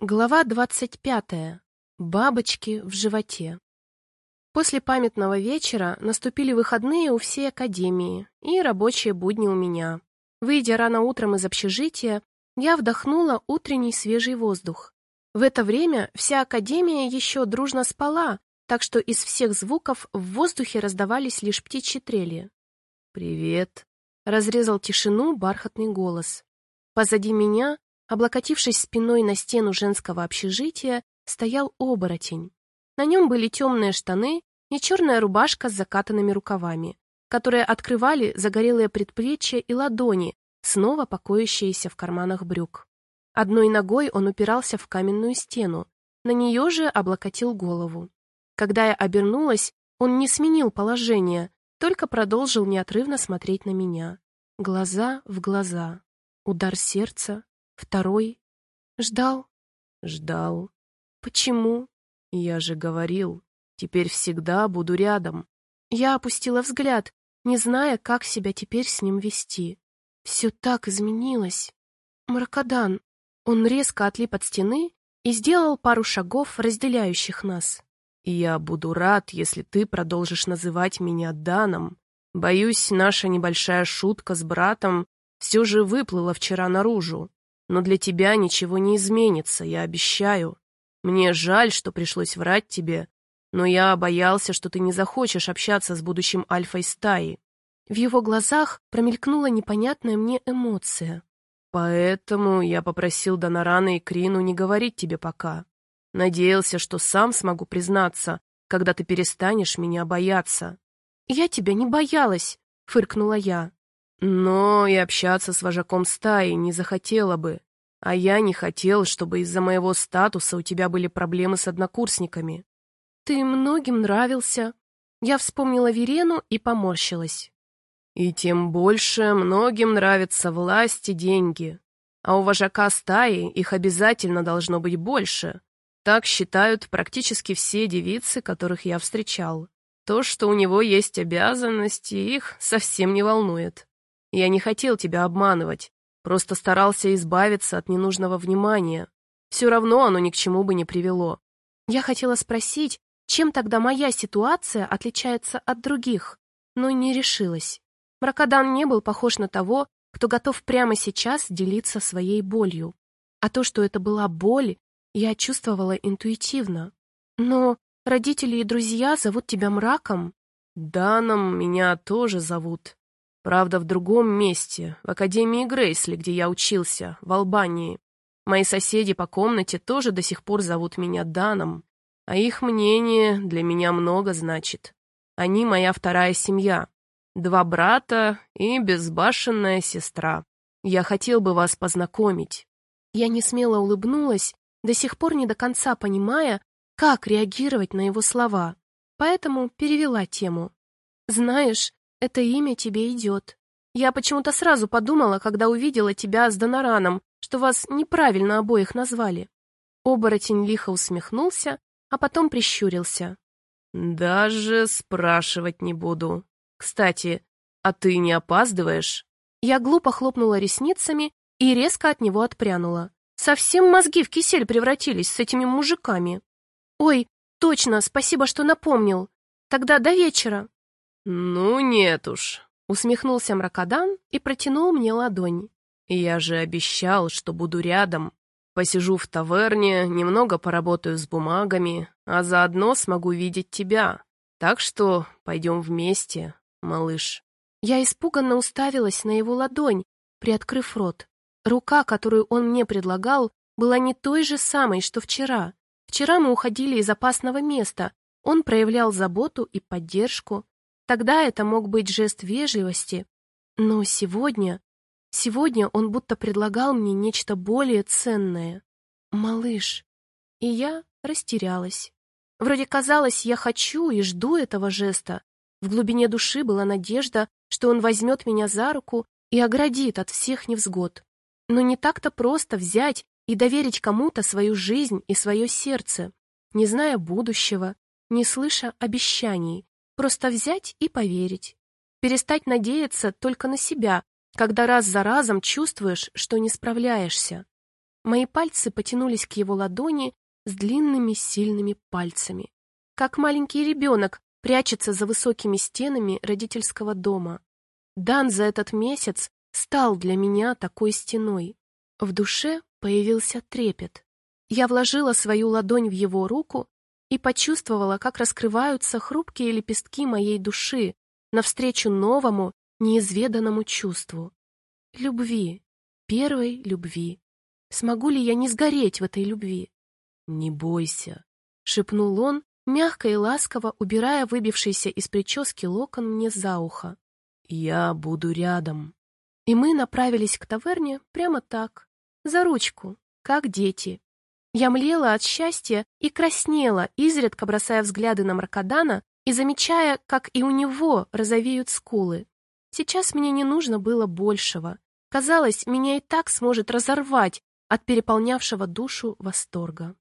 Глава двадцать пятая. Бабочки в животе. После памятного вечера наступили выходные у всей академии и рабочие будни у меня. Выйдя рано утром из общежития, я вдохнула утренний свежий воздух. В это время вся академия еще дружно спала, так что из всех звуков в воздухе раздавались лишь птичьи трели. «Привет», — разрезал тишину бархатный голос. Позади меня Облокотившись спиной на стену женского общежития, стоял оборотень. На нем были темные штаны и черная рубашка с закатанными рукавами, которые открывали загорелые предплечья и ладони, снова покоящиеся в карманах брюк. Одной ногой он упирался в каменную стену, на нее же облокотил голову. Когда я обернулась, он не сменил положение, только продолжил неотрывно смотреть на меня. Глаза в глаза. Удар сердца, Второй? Ждал? Ждал. Почему? Я же говорил, теперь всегда буду рядом. Я опустила взгляд, не зная, как себя теперь с ним вести. Все так изменилось. Маркадан. Он резко отлип от стены и сделал пару шагов, разделяющих нас. Я буду рад, если ты продолжишь называть меня Даном. Боюсь, наша небольшая шутка с братом все же выплыла вчера наружу. Но для тебя ничего не изменится, я обещаю. Мне жаль, что пришлось врать тебе, но я боялся, что ты не захочешь общаться с будущим альфой стаи. В его глазах промелькнула непонятная мне эмоция. Поэтому я попросил Донорана и Крину не говорить тебе пока. Надеялся, что сам смогу признаться, когда ты перестанешь меня бояться. «Я тебя не боялась», — фыркнула я. Но и общаться с вожаком стаи не захотела бы. А я не хотел, чтобы из-за моего статуса у тебя были проблемы с однокурсниками. Ты многим нравился. Я вспомнила Верену и поморщилась. И тем больше многим нравятся власть и деньги. А у вожака стаи их обязательно должно быть больше. Так считают практически все девицы, которых я встречал. То, что у него есть обязанности, их совсем не волнует. Я не хотел тебя обманывать, просто старался избавиться от ненужного внимания. Все равно оно ни к чему бы не привело. Я хотела спросить, чем тогда моя ситуация отличается от других, но не решилась. Мракодан не был похож на того, кто готов прямо сейчас делиться своей болью. А то, что это была боль, я чувствовала интуитивно. Но родители и друзья зовут тебя мраком. Даном меня тоже зовут. Правда, в другом месте, в Академии Грейсли, где я учился, в Албании. Мои соседи по комнате тоже до сих пор зовут меня Даном, а их мнение для меня много значит. Они моя вторая семья. Два брата и безбашенная сестра. Я хотел бы вас познакомить. Я не смело улыбнулась, до сих пор не до конца понимая, как реагировать на его слова, поэтому перевела тему. Знаешь, это имя тебе идет. Я почему-то сразу подумала, когда увидела тебя с Донораном, что вас неправильно обоих назвали. Оборотень лихо усмехнулся, а потом прищурился. Даже спрашивать не буду. Кстати, а ты не опаздываешь? Я глупо хлопнула ресницами и резко от него отпрянула. Совсем мозги в кисель превратились с этими мужиками. Ой, точно, спасибо, что напомнил. Тогда до вечера. «Ну нет уж», — усмехнулся мракодан и протянул мне ладонь. «Я же обещал, что буду рядом. Посижу в таверне, немного поработаю с бумагами, а заодно смогу видеть тебя. Так что пойдем вместе, малыш». Я испуганно уставилась на его ладонь, приоткрыв рот. Рука, которую он мне предлагал, была не той же самой, что вчера. Вчера мы уходили из опасного места. Он проявлял заботу и поддержку. Тогда это мог быть жест вежливости, но сегодня... Сегодня он будто предлагал мне нечто более ценное. Малыш. И я растерялась. Вроде казалось, я хочу и жду этого жеста. В глубине души была надежда, что он возьмет меня за руку и оградит от всех невзгод. Но не так-то просто взять и доверить кому-то свою жизнь и свое сердце, не зная будущего, не слыша обещаний, Просто взять и поверить. Перестать надеяться только на себя, когда раз за разом чувствуешь, что не справляешься. Мои пальцы потянулись к его ладони с длинными сильными пальцами. Как маленький ребенок прячется за высокими стенами родительского дома. Дан за этот месяц стал для меня такой стеной. В душе появился трепет. Я вложила свою ладонь в его руку и почувствовала, как раскрываются хрупкие лепестки моей души навстречу новому, неизведанному чувству. Любви, первой любви. Смогу ли я не сгореть в этой любви? «Не бойся», — шепнул он, мягко и ласково убирая выбившийся из прически локон мне за ухо. «Я буду рядом». И мы направились к таверне прямо так, за ручку, как дети. Я млела от счастья и краснела, изредка бросая взгляды на Маркадана и замечая, как и у него розовеют скулы. Сейчас мне не нужно было большего. Казалось, меня и так сможет разорвать от переполнявшего душу восторга.